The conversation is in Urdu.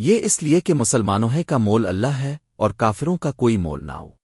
یہ اس لیے کہ مسلمانوں ہے کا مول اللہ ہے اور کافروں کا کوئی مول نہ ہو۔